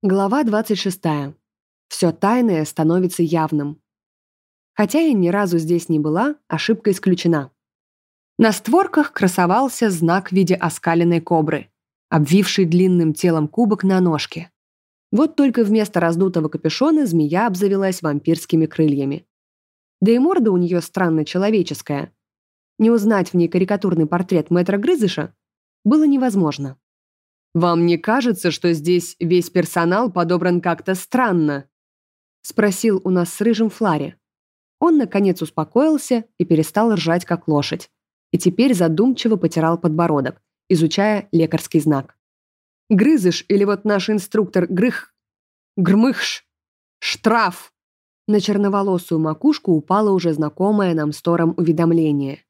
Глава 26. Все тайное становится явным. Хотя я ни разу здесь не была, ошибка исключена. На створках красовался знак в виде оскаленной кобры, обвивший длинным телом кубок на ножке. Вот только вместо раздутого капюшона змея обзавелась вампирскими крыльями. Да и морда у нее странно человеческая. Не узнать в ней карикатурный портрет мэтра Грызыша было невозможно. «Вам не кажется, что здесь весь персонал подобран как-то странно?» Спросил у нас с Рыжим Флари. Он, наконец, успокоился и перестал ржать, как лошадь. И теперь задумчиво потирал подбородок, изучая лекарский знак. «Грызыш или вот наш инструктор Грых... Грмыхш... Штраф!» На черноволосую макушку упало уже знакомое нам с Тором уведомление.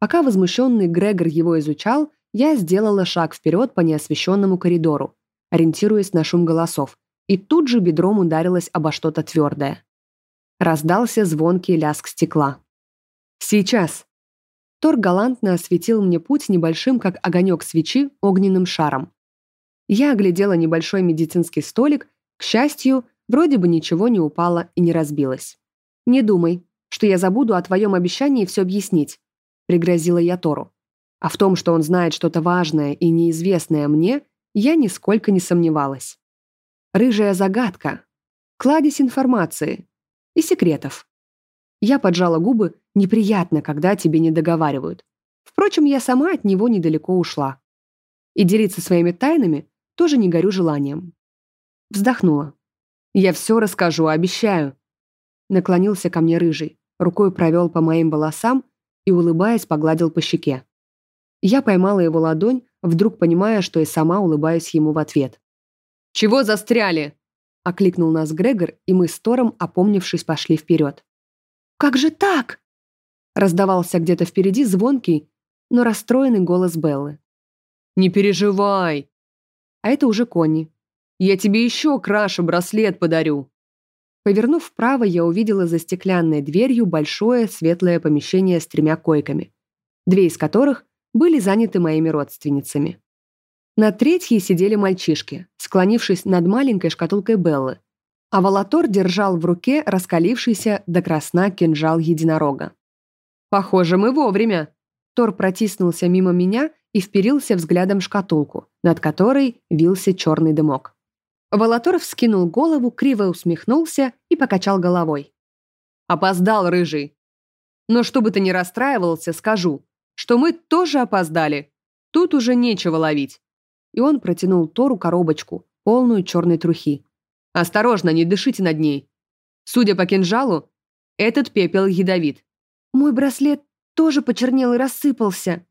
Пока возмущенный Грегор его изучал, я сделала шаг вперед по неосвещенному коридору, ориентируясь на шум голосов, и тут же бедром ударилась обо что-то твердое. Раздался звонкий лязг стекла. «Сейчас!» Тор галантно осветил мне путь небольшим, как огонек свечи, огненным шаром. Я оглядела небольшой медицинский столик, к счастью, вроде бы ничего не упало и не разбилось. «Не думай, что я забуду о твоем обещании все объяснить», — пригрозила я Тору. А в том, что он знает что-то важное и неизвестное мне, я нисколько не сомневалась. Рыжая загадка, кладезь информации и секретов. Я поджала губы, неприятно, когда тебе не договаривают. Впрочем, я сама от него недалеко ушла. И делиться своими тайнами тоже не горю желанием. Вздохнула. «Я все расскажу, обещаю». Наклонился ко мне рыжий, рукой провел по моим волосам и, улыбаясь, погладил по щеке. Я поймала его ладонь, вдруг понимая, что и сама улыбаюсь ему в ответ. «Чего застряли?» — окликнул нас Грегор, и мы с Тором, опомнившись, пошли вперед. «Как же так?» — раздавался где-то впереди звонкий, но расстроенный голос Беллы. «Не переживай!» А это уже Конни. «Я тебе еще краше браслет подарю!» Повернув вправо, я увидела за стеклянной дверью большое светлое помещение с тремя койками, две из которых были заняты моими родственницами. На третьей сидели мальчишки, склонившись над маленькой шкатулкой Беллы, а Волотор держал в руке раскалившийся до красна кинжал единорога. «Похоже, мы вовремя!» Тор протиснулся мимо меня и вперился взглядом в шкатулку, над которой вился черный дымок. Волотор вскинул голову, криво усмехнулся и покачал головой. «Опоздал, рыжий. Но чтобы ты не расстраивался, скажу что мы тоже опоздали. Тут уже нечего ловить. И он протянул Тору коробочку, полную черной трухи. Осторожно, не дышите над ней. Судя по кинжалу, этот пепел ядовит. Мой браслет тоже почернел и рассыпался,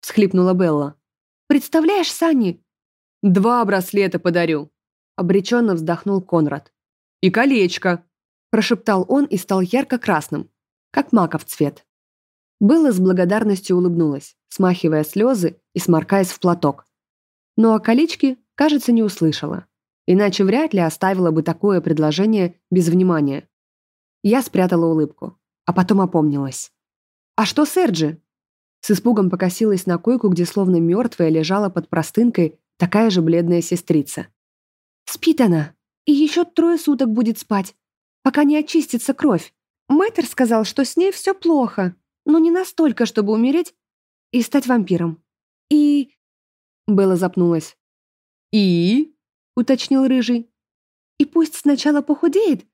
всхлипнула Белла. Представляешь, Сани? Два браслета подарю. Обреченно вздохнул Конрад. И колечко, прошептал он и стал ярко-красным, как маков цвет. Белла с благодарностью улыбнулась, смахивая слезы и сморкаясь в платок. Но о колечке, кажется, не услышала. Иначе вряд ли оставила бы такое предложение без внимания. Я спрятала улыбку, а потом опомнилась. «А что с Эрджи?» С испугом покосилась на койку, где словно мертвая лежала под простынкой такая же бледная сестрица. «Спит она, и еще трое суток будет спать, пока не очистится кровь. Мэтр сказал, что с ней все плохо, но не настолько, чтобы умереть и стать вампиром. И...» Белла запнулась. «И?» — уточнил Рыжий. «И пусть сначала похудеет,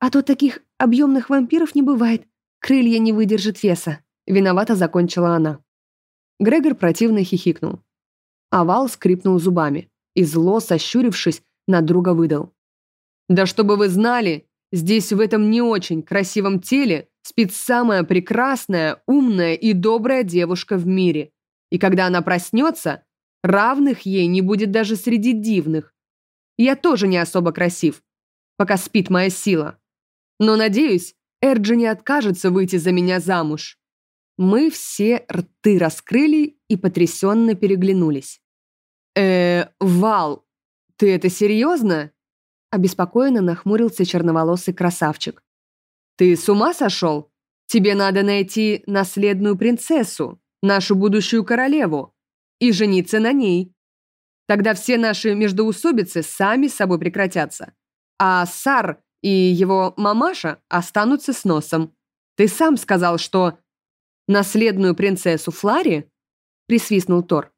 а то таких объемных вампиров не бывает. Крылья не выдержат веса». Виновато закончила она. Грегор противно хихикнул. Овал скрипнул зубами и, зло сощурившись, на друга выдал. «Да чтобы вы знали, здесь в этом не очень красивом теле спит самая прекрасная, умная и добрая девушка в мире. И когда она проснется, равных ей не будет даже среди дивных. Я тоже не особо красив, пока спит моя сила. Но, надеюсь, Эрджи не откажется выйти за меня замуж. Мы все рты раскрыли и потрясенно переглянулись. э Вал, ты это серьезно?» Обеспокоенно нахмурился черноволосый красавчик. «Ты с ума сошел? Тебе надо найти наследную принцессу, нашу будущую королеву, и жениться на ней». Тогда все наши междоусобицы сами с собой прекратятся. А Сар и его мамаша останутся с носом. Ты сам сказал, что наследную принцессу Флари?» — присвистнул Тор.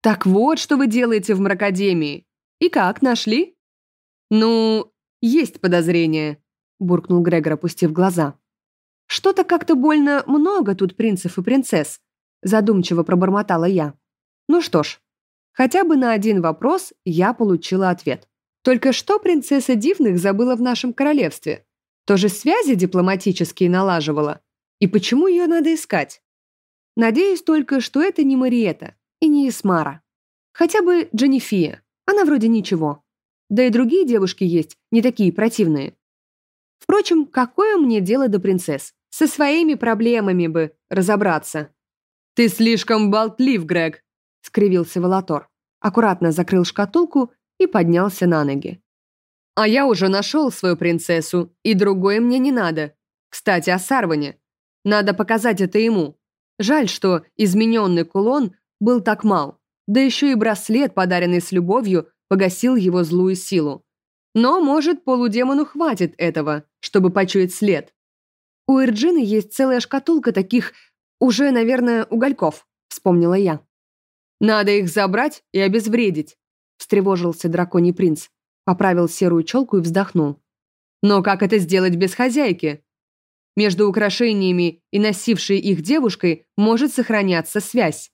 «Так вот, что вы делаете в мракадемии. И как, нашли?» «Ну, есть подозрение», — буркнул Грегор, опустив глаза. «Что-то как-то больно много тут принцев и принцесс», — задумчиво пробормотала я. «Ну что ж, хотя бы на один вопрос я получила ответ. Только что принцесса Дивных забыла в нашем королевстве? Тоже связи дипломатические налаживала? И почему ее надо искать? Надеюсь только, что это не Мариета и не Исмара. Хотя бы Дженнифия. Она вроде ничего. Да и другие девушки есть, не такие противные. Впрочем, какое мне дело до принцесс? Со своими проблемами бы разобраться. «Ты слишком болтлив, Грег», — скривился Волотор. Аккуратно закрыл шкатулку и поднялся на ноги. «А я уже нашел свою принцессу, и другое мне не надо. Кстати, о Сарване. Надо показать это ему. Жаль, что измененный кулон был так мал. Да еще и браслет, подаренный с любовью, погасил его злую силу. Но, может, полудемону хватит этого, чтобы почуять след. У Эрджины есть целая шкатулка таких, уже, наверное, угольков, вспомнила я. Надо их забрать и обезвредить встревожился драконий принц, поправил серую челку и вздохнул. Но как это сделать без хозяйки? Между украшениями и носившей их девушкой может сохраняться связь.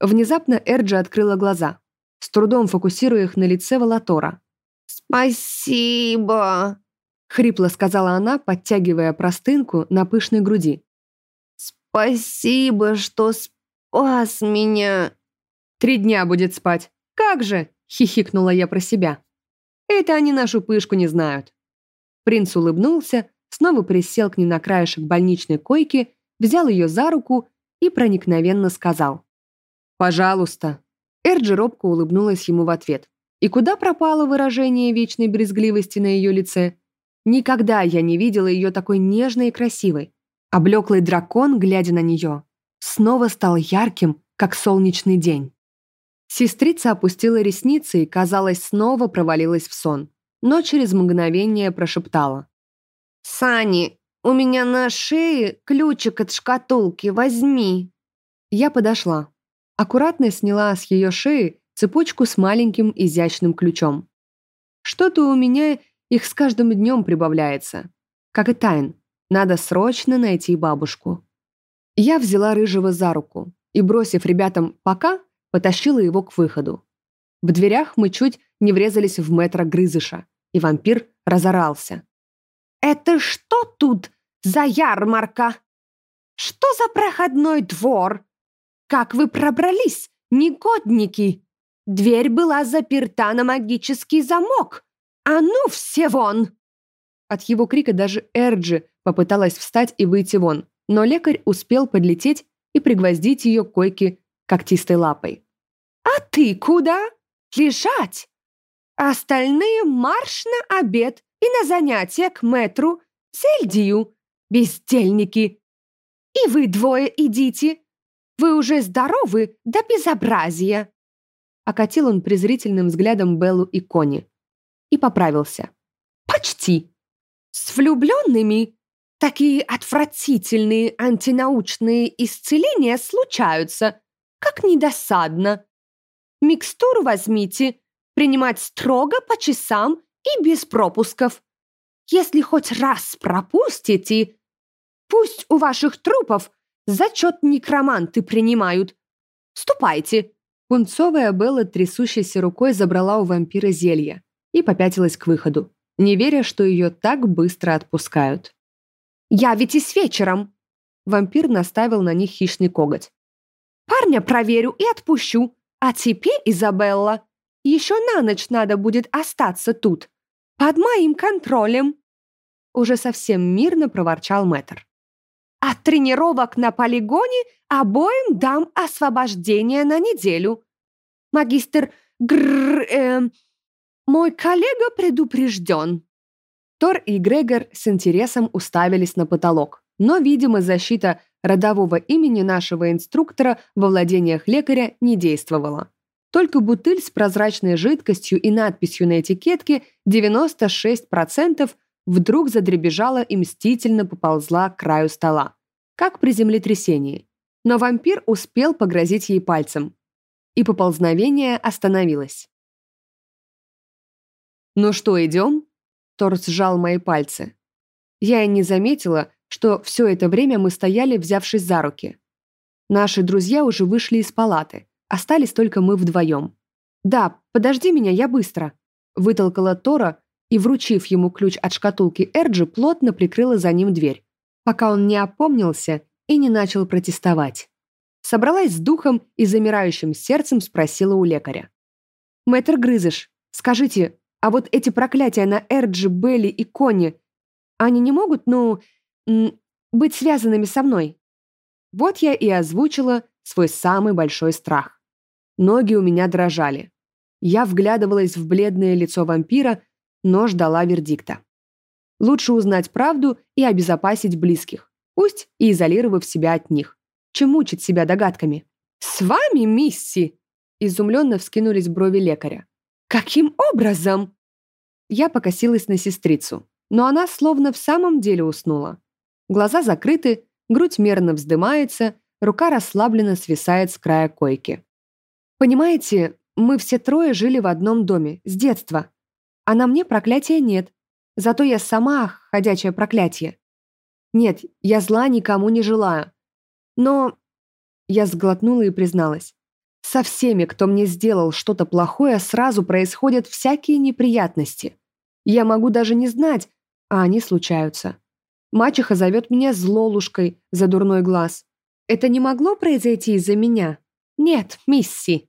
Внезапно Эрджи открыла глаза, с трудом фокусируя их на лице Валатора. «Спасибо», — хрипло сказала она, подтягивая простынку на пышной груди. «Спасибо, что спас меня». «Три дня будет спать. Как же?» Хихикнула я про себя. Это они нашу пышку не знают. Принц улыбнулся, снова присел к ней на краешек больничной койки, взял ее за руку и проникновенно сказал. «Пожалуйста». Эрджи робко улыбнулась ему в ответ. И куда пропало выражение вечной брезгливости на ее лице? Никогда я не видела ее такой нежной и красивой. Облеклый дракон, глядя на нее, снова стал ярким, как солнечный день. Сестрица опустила ресницы и, казалось, снова провалилась в сон, но через мгновение прошептала. «Сани, у меня на шее ключик от шкатулки, возьми». Я подошла. Аккуратно сняла с ее шеи цепочку с маленьким изящным ключом. Что-то у меня их с каждым днем прибавляется. Как и Тайн, надо срочно найти бабушку. Я взяла Рыжего за руку и, бросив ребятам «пока», потащила его к выходу. В дверях мы чуть не врезались в метро Грызыша, и вампир разорался. «Это что тут за ярмарка? Что за проходной двор? Как вы пробрались, негодники? Дверь была заперта на магический замок. А ну все вон!» От его крика даже Эрджи попыталась встать и выйти вон, но лекарь успел подлететь и пригвоздить ее к койке когтистой лапой. «А ты куда? Лежать! Остальные марш на обед и на занятия к мэтру Сельдию, бездельники! И вы двое идите! Вы уже здоровы до безобразия!» Окатил он презрительным взглядом Беллу и Кони. И поправился. «Почти! С влюбленными такие отвратительные антинаучные исцеления случаются!» Как недосадно. Микстуру возьмите, принимать строго по часам и без пропусков. Если хоть раз пропустите, пусть у ваших трупов зачет некроманты принимают. Ступайте. Пунцовая Белла трясущейся рукой забрала у вампира зелье и попятилась к выходу, не веря, что ее так быстро отпускают. «Явитесь вечером!» Вампир наставил на них хищный коготь. Парня проверю и отпущу. А теперь, Изабелла, еще на ночь надо будет остаться тут. Под моим контролем. Уже совсем мирно проворчал мэтр. От тренировок на полигоне обоим дам освобождение на неделю. Магистр Грррр, э, мой коллега предупрежден. Тор и Грегор с интересом уставились на потолок, но, видимо, защита родового имени нашего инструктора во владениях лекаря не действовала. Только бутыль с прозрачной жидкостью и надписью на этикетке 96% вдруг задребежала и мстительно поползла к краю стола, как при землетрясении. Но вампир успел погрозить ей пальцем, и поползновение остановилось. «Ну что, идем?» Торс сжал мои пальцы. Я и не заметила, что все это время мы стояли, взявшись за руки. Наши друзья уже вышли из палаты, остались только мы вдвоем. «Да, подожди меня, я быстро», — вытолкала Тора и, вручив ему ключ от шкатулки Эрджи, плотно прикрыла за ним дверь, пока он не опомнился и не начал протестовать. Собралась с духом и замирающим сердцем спросила у лекаря. «Мэтр Грызыш, скажите, а вот эти проклятия на Эрджи, Белли и Конни, они не могут, ну, быть связанными со мной?» Вот я и озвучила свой самый большой страх. Ноги у меня дрожали. Я вглядывалась в бледное лицо вампира, но ждала вердикта. Лучше узнать правду и обезопасить близких, пусть и изолировав себя от них, чем мучить себя догадками. «С вами, мисси!» Изумленно вскинулись брови лекаря. «Каким образом?» Я покосилась на сестрицу, но она словно в самом деле уснула. Глаза закрыты, грудь мерно вздымается, рука расслабленно свисает с края койки. «Понимаете, мы все трое жили в одном доме, с детства. А на мне проклятия нет. Зато я сама ходячее проклятие. Нет, я зла никому не желаю. Но...» Я сглотнула и призналась. «Со всеми, кто мне сделал что-то плохое, сразу происходят всякие неприятности. Я могу даже не знать, а они случаются. Мачеха зовет меня злолушкой за дурной глаз. Это не могло произойти из-за меня? Нет, мисси.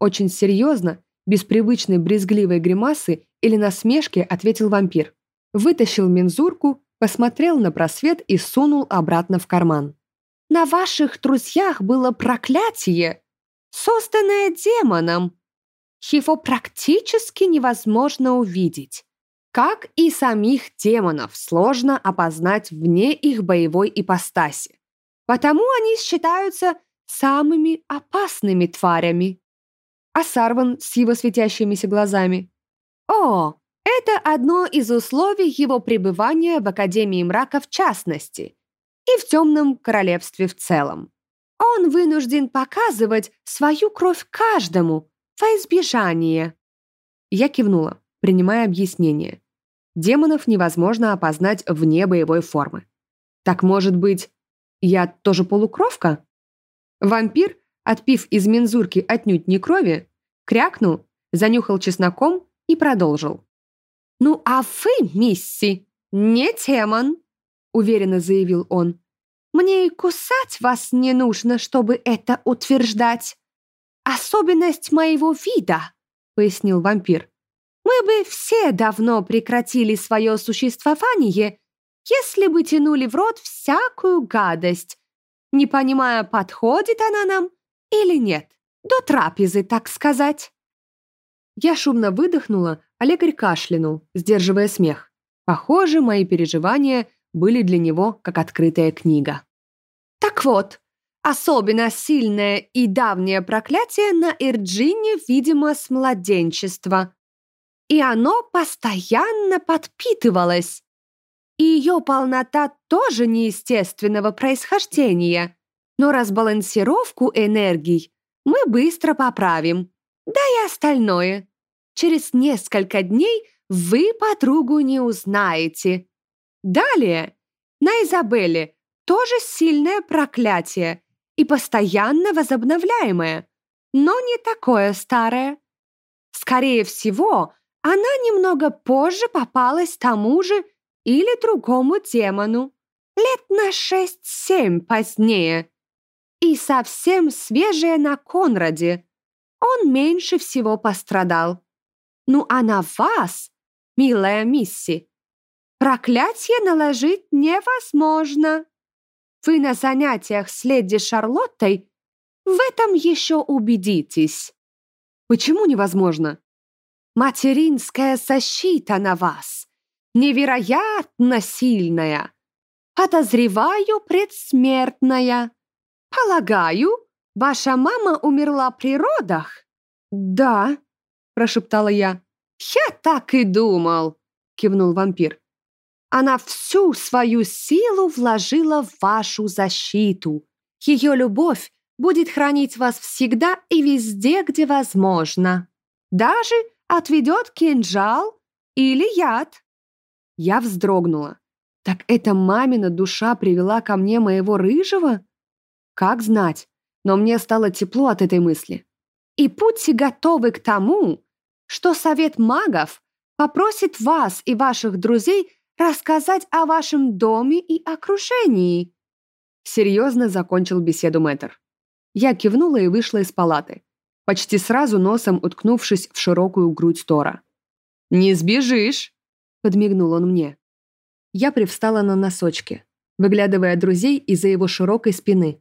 Очень серьезно, без привычной брезгливой гримасы или насмешки ответил вампир. Вытащил мензурку, посмотрел на просвет и сунул обратно в карман. «На ваших друзьях было проклятие, созданное демоном. Его практически невозможно увидеть. Как и самих демонов сложно опознать вне их боевой ипостаси. Потому они считаются самыми опасными тварями. А Сарван с его светящимися глазами? О, это одно из условий его пребывания в Академии мрака в частности и в Темном Королевстве в целом. Он вынужден показывать свою кровь каждому во избежание. Я кивнула, принимая объяснение демонов невозможно опознать вне боевой формы. Так может быть, я тоже полукровка? Вампир, отпив из мензурки отнюдь не крови, крякнул, занюхал чесноком и продолжил. «Ну а вы, мисси, не демон», — уверенно заявил он. «Мне и кусать вас не нужно, чтобы это утверждать. Особенность моего вида», — пояснил вампир мы бы все давно прекратили свое существование, если бы тянули в рот всякую гадость, не понимая, подходит она нам или нет. До трапезы, так сказать. Я шумно выдохнула, а лекарь кашлянул, сдерживая смех. Похоже, мои переживания были для него как открытая книга. Так вот, особенно сильное и давнее проклятие на Ирджине, видимо, с младенчества и оно постоянно подпитывалось. И ее полнота тоже неестественного происхождения. Но разбалансировку энергий мы быстро поправим. Да и остальное. Через несколько дней вы подругу не узнаете. Далее, на Изабелле тоже сильное проклятие и постоянно возобновляемое, но не такое старое. Скорее всего, она немного позже попалась тому же или другому демону, лет на шесть-семь позднее. И совсем свежая на Конраде. Он меньше всего пострадал. Ну а на вас, милая мисси, проклятие наложить невозможно. Вы на занятиях с леди Шарлоттой в этом еще убедитесь. Почему невозможно? Материнская защита на вас. Невероятно сильная. Подозреваю, предсмертная. Полагаю, ваша мама умерла при родах? «Да», — прошептала я. «Я так и думал», — кивнул вампир. «Она всю свою силу вложила в вашу защиту. Ее любовь будет хранить вас всегда и везде, где возможно. Даже отведет кинжал или яд». Я вздрогнула. Так эта мамина душа привела ко мне моего рыжего? Как знать, но мне стало тепло от этой мысли. И будьте готовы к тому, что совет магов попросит вас и ваших друзей рассказать о вашем доме и окружении. Серьезно закончил беседу мэтр. Я кивнула и вышла из палаты, почти сразу носом уткнувшись в широкую грудь Тора. «Не сбежишь!» — подмигнул он мне. Я привстала на носочки, выглядывая друзей из-за его широкой спины.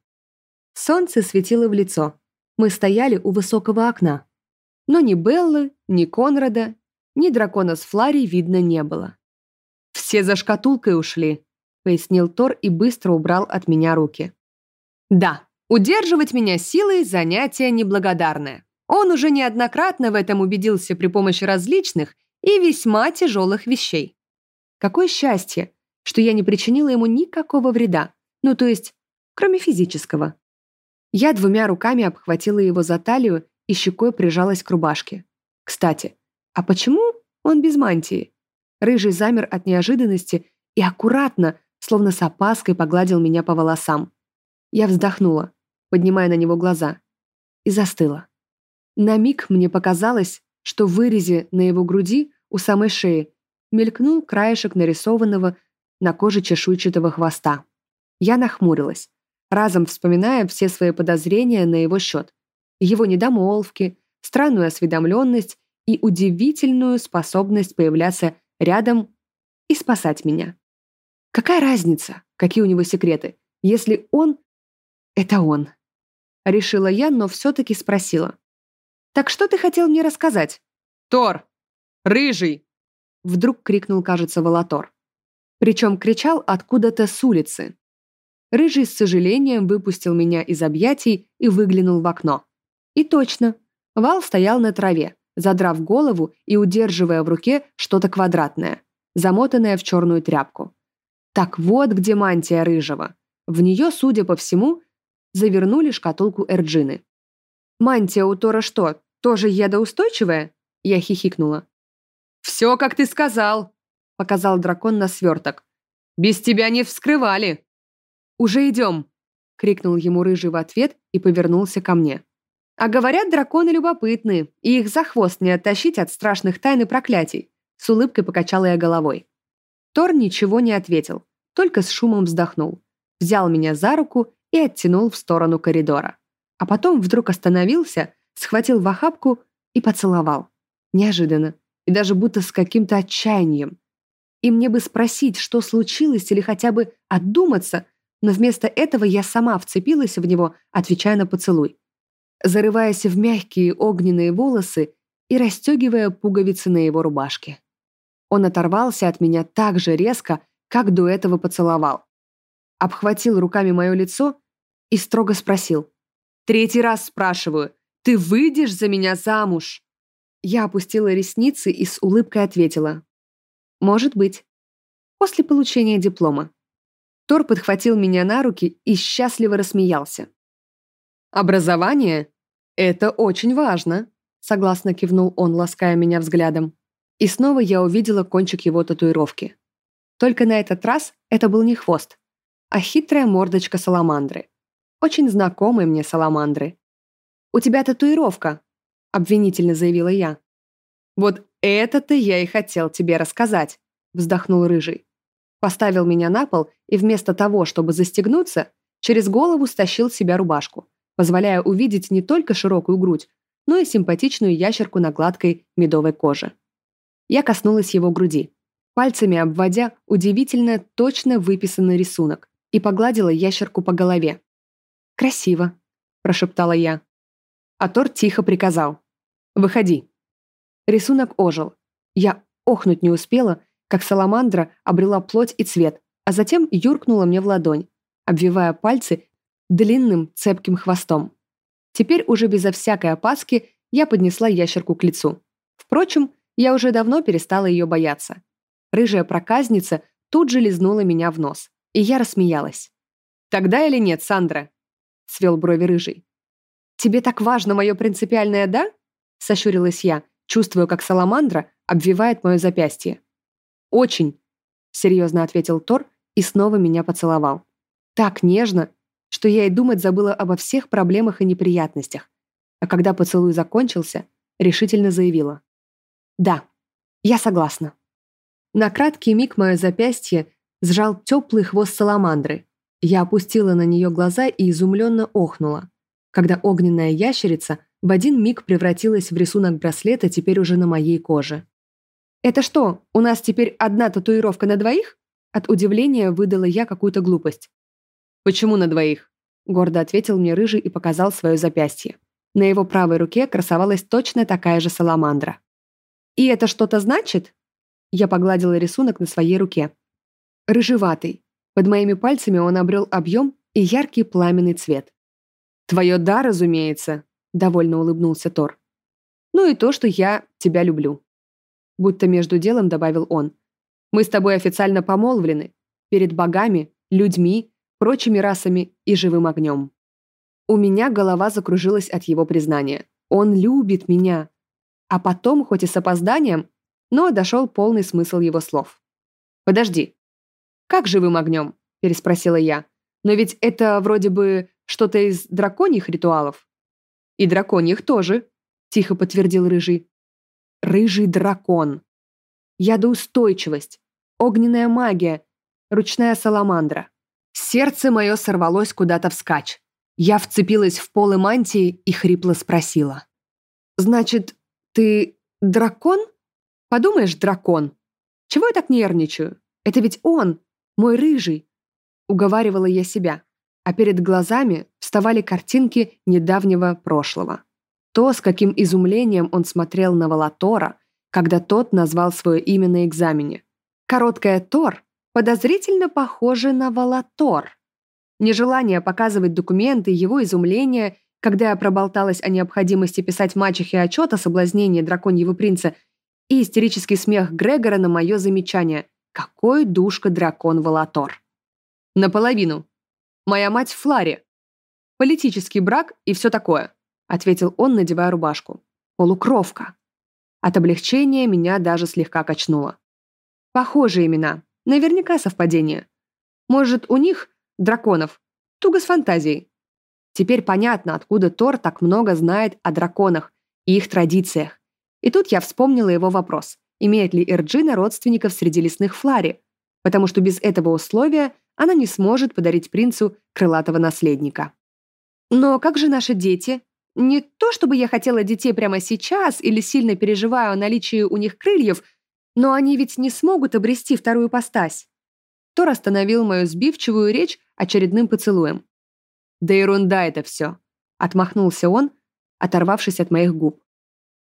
Солнце светило в лицо. Мы стояли у высокого окна. Но ни Беллы, ни Конрада, ни дракона с Флари видно не было. «Все за шкатулкой ушли», — пояснил Тор и быстро убрал от меня руки. «Да, удерживать меня силой — занятие неблагодарное. Он уже неоднократно в этом убедился при помощи различных и весьма тяжелых вещей. Какое счастье, что я не причинила ему никакого вреда, ну то есть, кроме физического. Я двумя руками обхватила его за талию и щекой прижалась к рубашке. Кстати, а почему он без мантии? Рыжий замер от неожиданности и аккуратно, словно с опаской, погладил меня по волосам. Я вздохнула, поднимая на него глаза, и застыла. На миг мне показалось, что в вырезе на его груди у самой шеи мелькнул краешек нарисованного на коже чешуйчатого хвоста. Я нахмурилась, разом вспоминая все свои подозрения на его счет. Его недомолвки, странную осведомленность и удивительную способность появляться рядом и спасать меня. Какая разница, какие у него секреты, если он — это он? Решила я, но все-таки спросила. «Так что ты хотел мне рассказать?» «Тор! Рыжий!» Вдруг крикнул, кажется, Волотор. Причем кричал откуда-то с улицы. Рыжий с сожалением выпустил меня из объятий и выглянул в окно. И точно. Вал стоял на траве, задрав голову и удерживая в руке что-то квадратное, замотанное в черную тряпку. Так вот где мантия рыжего. В нее, судя по всему, завернули шкатулку Эрджины. «Мантия у Тора что, тоже ядоустойчивая?» Я хихикнула. «Все, как ты сказал», — показал дракон на сверток. «Без тебя не вскрывали». «Уже идем», — крикнул ему рыжий в ответ и повернулся ко мне. «А говорят, драконы любопытны, и их за хвост не оттащить от страшных тайн и проклятий», — с улыбкой покачала я головой. Тор ничего не ответил, только с шумом вздохнул, взял меня за руку и оттянул в сторону коридора. А потом вдруг остановился, схватил в охапку и поцеловал. Неожиданно и даже будто с каким-то отчаянием. И мне бы спросить, что случилось, или хотя бы отдуматься, но вместо этого я сама вцепилась в него, отвечая на поцелуй. Зарываясь в мягкие огненные волосы и расстегивая пуговицы на его рубашке. Он оторвался от меня так же резко, как до этого поцеловал. Обхватил руками мое лицо и строго спросил. «Третий раз спрашиваю, ты выйдешь за меня замуж?» Я опустила ресницы и с улыбкой ответила. «Может быть. После получения диплома». Тор подхватил меня на руки и счастливо рассмеялся. «Образование — это очень важно», — согласно кивнул он, лаская меня взглядом. И снова я увидела кончик его татуировки. Только на этот раз это был не хвост, а хитрая мордочка саламандры. Очень знакомой мне саламандры. «У тебя татуировка», — обвинительно заявила я. «Вот это-то я и хотел тебе рассказать», — вздохнул Рыжий. Поставил меня на пол и вместо того, чтобы застегнуться, через голову стащил себя рубашку, позволяя увидеть не только широкую грудь, но и симпатичную ящерку на гладкой медовой коже. Я коснулась его груди, пальцами обводя удивительно точно выписанный рисунок, и погладила ящерку по голове. «Красиво», — прошептала я. А Тор тихо приказал. «Выходи». Рисунок ожил. Я охнуть не успела, как саламандра обрела плоть и цвет, а затем юркнула мне в ладонь, обвивая пальцы длинным цепким хвостом. Теперь уже безо всякой опаски я поднесла ящерку к лицу. Впрочем, я уже давно перестала ее бояться. Рыжая проказница тут же лизнула меня в нос, и я рассмеялась. «Тогда или нет, Сандра?» — свел брови рыжий. «Тебе так важно мое принципиальное «да»?» — сощурилась я, чувствуя, как саламандра обвивает мое запястье. «Очень», — серьезно ответил Тор и снова меня поцеловал. Так нежно, что я и думать забыла обо всех проблемах и неприятностях. А когда поцелуй закончился, решительно заявила. «Да, я согласна». На краткий миг мое запястье сжал теплый хвост саламандры. Я опустила на нее глаза и изумленно охнула, когда огненная ящерица в один миг превратилась в рисунок браслета теперь уже на моей коже. «Это что, у нас теперь одна татуировка на двоих?» От удивления выдала я какую-то глупость. «Почему на двоих?» Гордо ответил мне рыжий и показал свое запястье. На его правой руке красовалась точно такая же саламандра. «И это что-то значит?» Я погладила рисунок на своей руке. Рыжеватый. Под моими пальцами он обрел объем и яркий пламенный цвет. «Твое да, разумеется», — довольно улыбнулся Тор. «Ну и то, что я тебя люблю». Будто между делом добавил он. «Мы с тобой официально помолвлены. Перед богами, людьми, прочими расами и живым огнем». У меня голова закружилась от его признания. Он любит меня. А потом, хоть и с опозданием, но дошел полный смысл его слов. «Подожди. Как живым огнем?» – переспросила я. «Но ведь это вроде бы что-то из драконьих ритуалов». «И драконьих тоже», – тихо подтвердил Рыжий. «Рыжий дракон. Ядоустойчивость, огненная магия, ручная саламандра. Сердце мое сорвалось куда-то вскачь. Я вцепилась в полы мантии и хрипло спросила. «Значит, ты дракон?» Подумаешь, дракон. Чего я так нервничаю? Это ведь он, мой рыжий. Уговаривала я себя, а перед глазами вставали картинки недавнего прошлого. То, с каким изумлением он смотрел на Волотора, когда тот назвал свое имя на экзамене. Короткое «Тор» подозрительно похоже на Волотор. Нежелание показывать документы, его изумление, когда я проболталась о необходимости писать мачехе отчет о соблазнении драконьего принца – и истерический смех Грегора на мое замечание. Какой душка-дракон Волатор. Наполовину. Моя мать в Фларе. Политический брак и все такое, ответил он, надевая рубашку. Полукровка. От облегчения меня даже слегка качнуло. Похожие имена. Наверняка совпадение. Может, у них, драконов, туго с фантазией. Теперь понятно, откуда Тор так много знает о драконах и их традициях. И тут я вспомнила его вопрос, имеет ли Эрджина родственников среди лесных Флари, потому что без этого условия она не сможет подарить принцу крылатого наследника. Но как же наши дети? Не то чтобы я хотела детей прямо сейчас или сильно переживаю о наличии у них крыльев, но они ведь не смогут обрести вторую постась. Тор остановил мою сбивчивую речь очередным поцелуем. «Да ерунда это все», — отмахнулся он, оторвавшись от моих губ.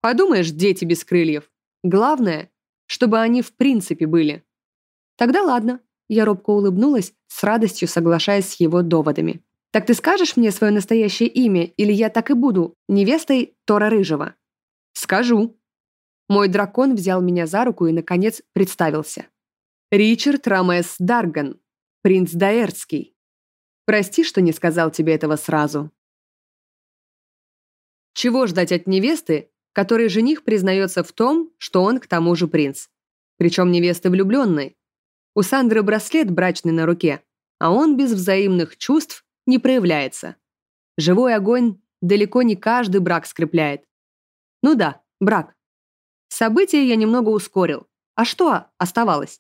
Подумаешь, дети без крыльев. Главное, чтобы они в принципе были. Тогда ладно. Я робко улыбнулась, с радостью соглашаясь с его доводами. Так ты скажешь мне свое настоящее имя, или я так и буду невестой Тора Рыжего? Скажу. Мой дракон взял меня за руку и, наконец, представился. Ричард Рамес Дарган, принц Даэртский. Прости, что не сказал тебе этого сразу. Чего ждать от невесты, которой жених признается в том, что он к тому же принц. Причем невесты влюбленной. У Сандры браслет брачный на руке, а он без взаимных чувств не проявляется. Живой огонь далеко не каждый брак скрепляет. Ну да, брак. События я немного ускорил. А что оставалось?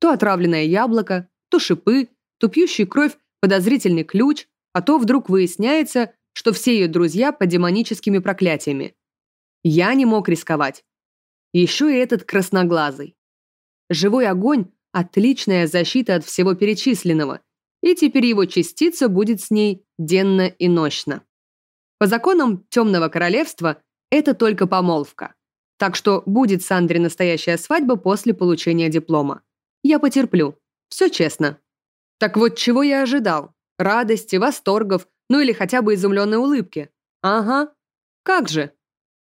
То отравленное яблоко, то шипы, то пьющий кровь подозрительный ключ, а то вдруг выясняется, что все ее друзья под демоническими проклятиями. Я не мог рисковать. Еще и этот красноглазый. Живой огонь – отличная защита от всего перечисленного, и теперь его частица будет с ней денно и нощно. По законам Темного Королевства это только помолвка. Так что будет с Андре настоящая свадьба после получения диплома. Я потерплю. Все честно. Так вот, чего я ожидал? Радости, восторгов, ну или хотя бы изумленной улыбки. Ага. Как же?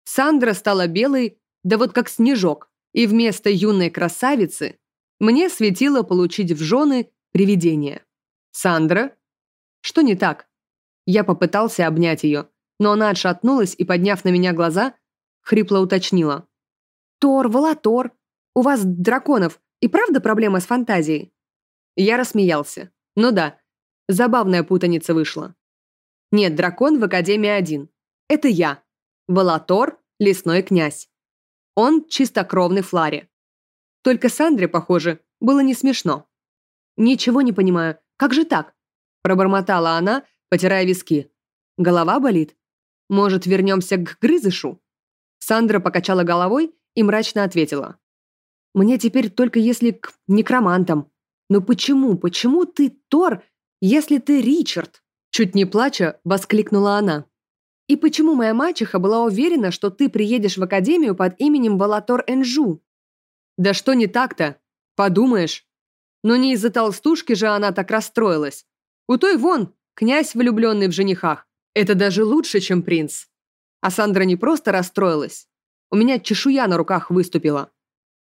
Сандра стала белой, да вот как снежок, и вместо юной красавицы мне светило получить в жены привидение. «Сандра?» «Что не так?» Я попытался обнять ее, но она отшатнулась и, подняв на меня глаза, хрипло уточнила. «Тор, Волотор, у вас, драконов, и правда проблема с фантазией?» Я рассмеялся. Ну да, забавная путаница вышла. Нет, дракон в Академии один. Это я. Волотор, лесной князь. Он чистокровный Флари. Только Сандре, похоже, было не смешно. «Ничего не понимаю. Как же так?» Пробормотала она, потирая виски. «Голова болит? Может, вернемся к грызышу?» Сандра покачала головой и мрачно ответила. «Мне теперь только если к некромантам. Но почему, почему ты Тор, если ты Ричард?» Чуть не плача, воскликнула она. «И почему моя мачеха была уверена, что ты приедешь в академию под именем Балатор Энжу?» «Да что не так-то? Подумаешь. Но не из-за толстушки же она так расстроилась. У той вон, князь, влюбленный в женихах. Это даже лучше, чем принц. А Сандра не просто расстроилась. У меня чешуя на руках выступила.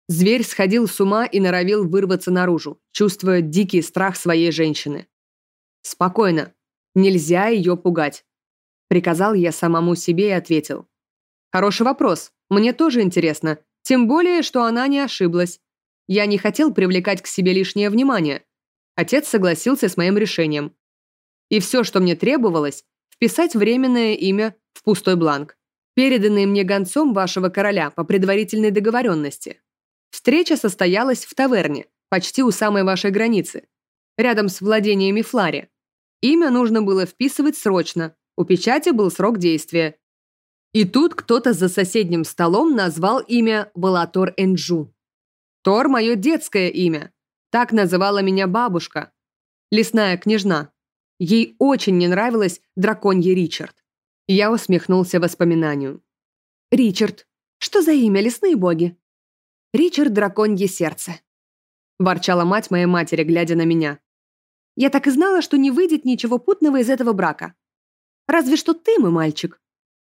Зверь сходил с ума и норовил вырваться наружу, чувствуя дикий страх своей женщины. «Спокойно. Нельзя ее пугать», – приказал я самому себе и ответил. «Хороший вопрос. Мне тоже интересно. Тем более, что она не ошиблась. Я не хотел привлекать к себе лишнее внимание. Отец согласился с моим решением. И все, что мне требовалось, вписать временное имя в пустой бланк, переданный мне гонцом вашего короля по предварительной договоренности. Встреча состоялась в таверне, почти у самой вашей границы, рядом с владениями Флари. Имя нужно было вписывать срочно, у печати был срок действия. И тут кто-то за соседним столом назвал имя Балатор Энджу. Тор – мое детское имя. Так называла меня бабушка. Лесная княжна. Ей очень не нравилось драконье Ричард. Я усмехнулся воспоминанию. «Ричард. Что за имя, лесные боги?» «Ричард – драконье сердце», – ворчала мать моей матери, глядя на меня. «Я так и знала, что не выйдет ничего путного из этого брака. Разве что ты, мой мальчик.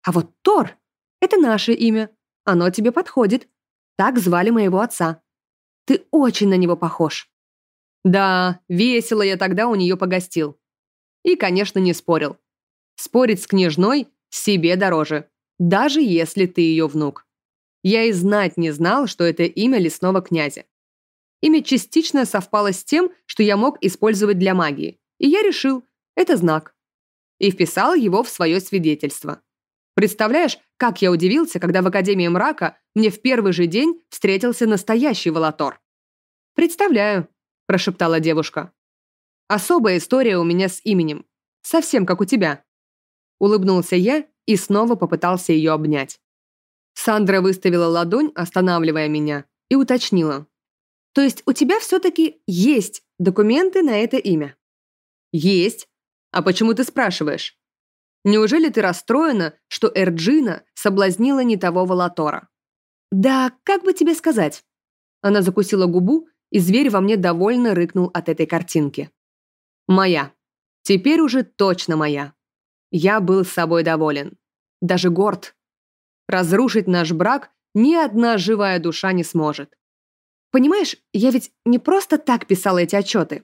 А вот Тор – это наше имя. Оно тебе подходит. Так звали моего отца. Ты очень на него похож». Да, весело я тогда у нее погостил. И, конечно, не спорил. Спорить с княжной себе дороже, даже если ты ее внук. Я и знать не знал, что это имя лесного князя. Имя частично совпало с тем, что я мог использовать для магии, и я решил, это знак. И вписал его в свое свидетельство. Представляешь, как я удивился, когда в Академии мрака мне в первый же день встретился настоящий Волотор. «Представляю», – прошептала девушка. «Особая история у меня с именем. Совсем как у тебя». Улыбнулся я и снова попытался ее обнять. Сандра выставила ладонь, останавливая меня, и уточнила. «То есть у тебя все-таки есть документы на это имя?» «Есть. А почему ты спрашиваешь?» Неужели ты расстроена, что Эрджина соблазнила не того Волотора? Да, как бы тебе сказать? Она закусила губу, и зверь во мне довольно рыкнул от этой картинки. Моя. Теперь уже точно моя. Я был с собой доволен. Даже горд. Разрушить наш брак ни одна живая душа не сможет. Понимаешь, я ведь не просто так писала эти отчеты.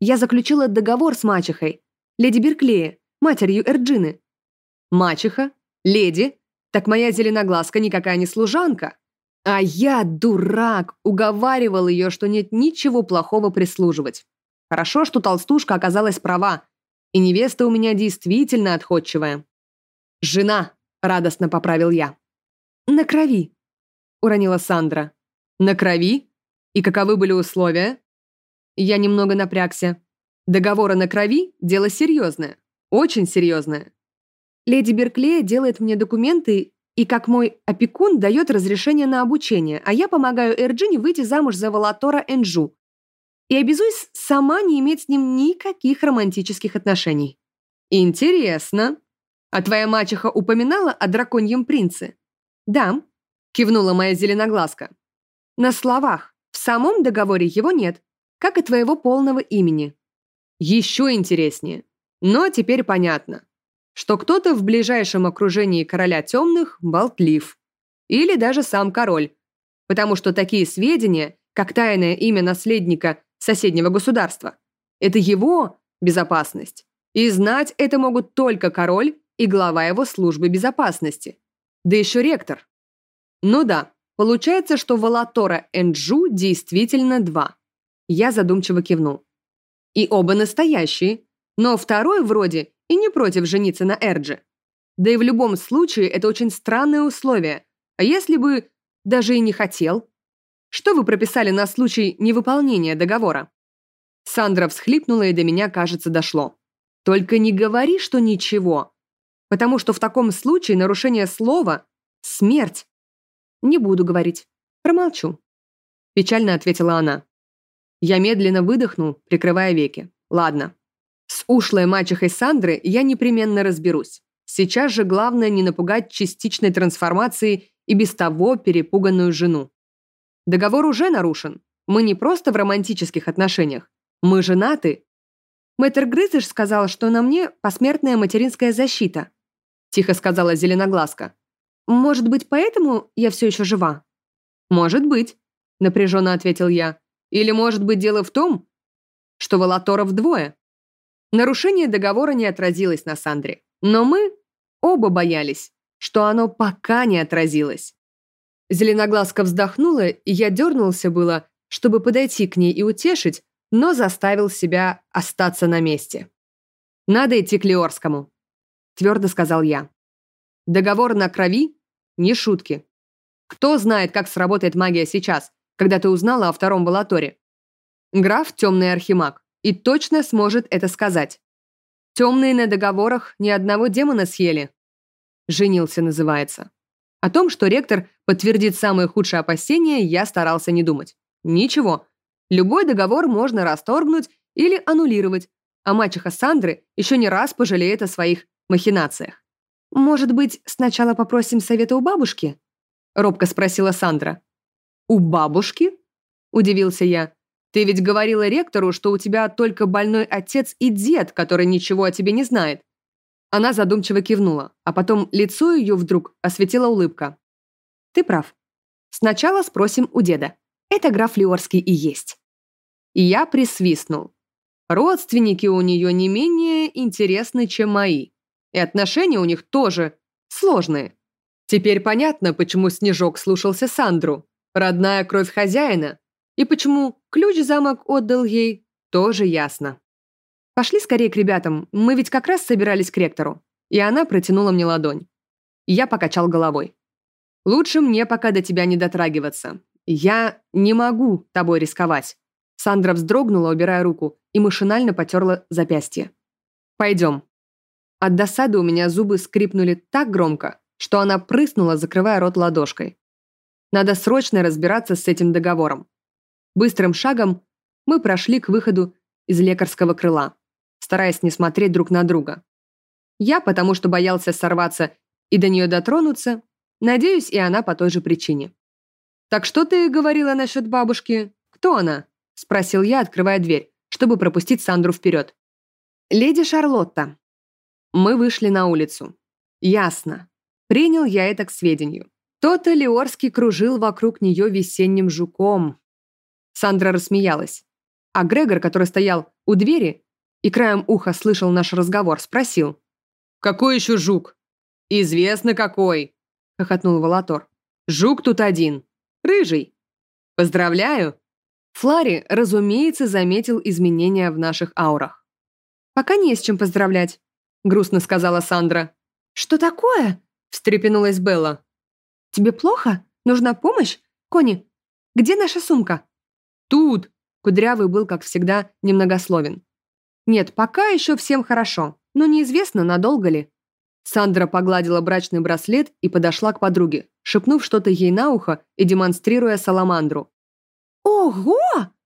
Я заключила договор с мачехой, леди Берклея, матерью Эрджины. Мачеха? Леди? Так моя зеленоглазка никакая не служанка. А я, дурак, уговаривал ее, что нет ничего плохого прислуживать. Хорошо, что толстушка оказалась права, и невеста у меня действительно отходчивая. «Жена», — радостно поправил я. «На крови», — уронила Сандра. «На крови? И каковы были условия?» Я немного напрягся. Договоры на крови – дело серьезное. Очень серьезное. Леди Берклея делает мне документы и, как мой опекун, дает разрешение на обучение, а я помогаю Эрджине выйти замуж за Валатора Энджу. И обязуюсь сама не иметь с ним никаких романтических отношений. Интересно. А твоя мачеха упоминала о драконьем принце? Да, кивнула моя зеленоглазка. На словах. В самом договоре его нет, как и твоего полного имени. Еще интереснее. Но теперь понятно. что кто-то в ближайшем окружении короля темных болтлив. Или даже сам король. Потому что такие сведения, как тайное имя наследника соседнего государства, это его безопасность. И знать это могут только король и глава его службы безопасности. Да еще ректор. Ну да, получается, что Валатора Энджу действительно два. Я задумчиво кивнул. И оба настоящие, но второй вроде и не против жениться на Эрджи. Да и в любом случае это очень странное условие. А если бы даже и не хотел? Что вы прописали на случай невыполнения договора? Сандра всхлипнула, и до меня, кажется, дошло. Только не говори, что ничего. Потому что в таком случае нарушение слова — смерть. Не буду говорить. Промолчу. Печально ответила она. Я медленно выдохнул, прикрывая веки. Ладно. С ушлой мачехой Сандры я непременно разберусь. Сейчас же главное не напугать частичной трансформации и без того перепуганную жену. Договор уже нарушен. Мы не просто в романтических отношениях. Мы женаты Мэтр Грызыш сказал, что на мне посмертная материнская защита», – тихо сказала Зеленоглазка. «Может быть, поэтому я все еще жива?» «Может быть», – напряженно ответил я. «Или может быть дело в том, что Волоторов двое?» Нарушение договора не отразилось на Сандре, но мы оба боялись, что оно пока не отразилось. Зеленоглазка вздохнула, и я дернулся было, чтобы подойти к ней и утешить, но заставил себя остаться на месте. «Надо идти к Леорскому», – твердо сказал я. «Договор на крови? Не шутки. Кто знает, как сработает магия сейчас, когда ты узнала о втором Балаторе? Граф – темный архимаг, и точно сможет это сказать. Темные на договорах ни одного демона съели. Женился называется. О том, что ректор подтвердит самые худшие опасения, я старался не думать. Ничего, Любой договор можно расторгнуть или аннулировать, а мачеха Сандры еще не раз пожалеет о своих махинациях. «Может быть, сначала попросим совета у бабушки?» — робко спросила Сандра. «У бабушки?» — удивился я. «Ты ведь говорила ректору, что у тебя только больной отец и дед, который ничего о тебе не знает». Она задумчиво кивнула, а потом лицо ее вдруг осветила улыбка. «Ты прав. Сначала спросим у деда. Это граф Лиорский и есть». И я присвистнул. Родственники у нее не менее интересны, чем мои. И отношения у них тоже сложные. Теперь понятно, почему Снежок слушался Сандру. Родная кровь хозяина. И почему ключ замок отдал ей, тоже ясно. Пошли скорее к ребятам, мы ведь как раз собирались к ректору. И она протянула мне ладонь. Я покачал головой. Лучше мне пока до тебя не дотрагиваться. Я не могу тобой рисковать. Сандра вздрогнула, убирая руку, и машинально потерла запястье. «Пойдем». От досады у меня зубы скрипнули так громко, что она прыснула, закрывая рот ладошкой. Надо срочно разбираться с этим договором. Быстрым шагом мы прошли к выходу из лекарского крыла, стараясь не смотреть друг на друга. Я, потому что боялся сорваться и до нее дотронуться, надеюсь, и она по той же причине. «Так что ты говорила насчет бабушки? Кто она?» – спросил я, открывая дверь, чтобы пропустить Сандру вперед. «Леди Шарлотта». Мы вышли на улицу. Ясно. Принял я это к сведению. То-то Леорский кружил вокруг нее весенним жуком. Сандра рассмеялась. А Грегор, который стоял у двери и краем уха слышал наш разговор, спросил. «Какой еще жук?» «Известно какой», — хохотнул Волотор. «Жук тут один. Рыжий. Поздравляю, Флари, разумеется, заметил изменения в наших аурах. «Пока не с чем поздравлять», — грустно сказала Сандра. «Что такое?» — встрепенулась Белла. «Тебе плохо? Нужна помощь? Кони, где наша сумка?» «Тут!» — Кудрявый был, как всегда, немногословен. «Нет, пока еще всем хорошо, но неизвестно, надолго ли». Сандра погладила брачный браслет и подошла к подруге, шепнув что-то ей на ухо и демонстрируя саламандру. «Ого!»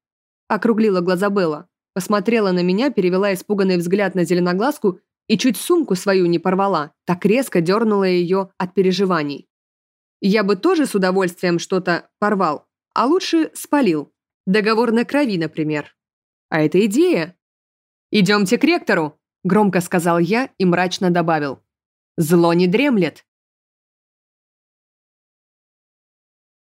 — округлила глаза Белла. Посмотрела на меня, перевела испуганный взгляд на зеленоглазку и чуть сумку свою не порвала, так резко дернула ее от переживаний. Я бы тоже с удовольствием что-то порвал, а лучше спалил. Договор на крови, например. А это идея. «Идемте к ректору», — громко сказал я и мрачно добавил. «Зло не дремлет.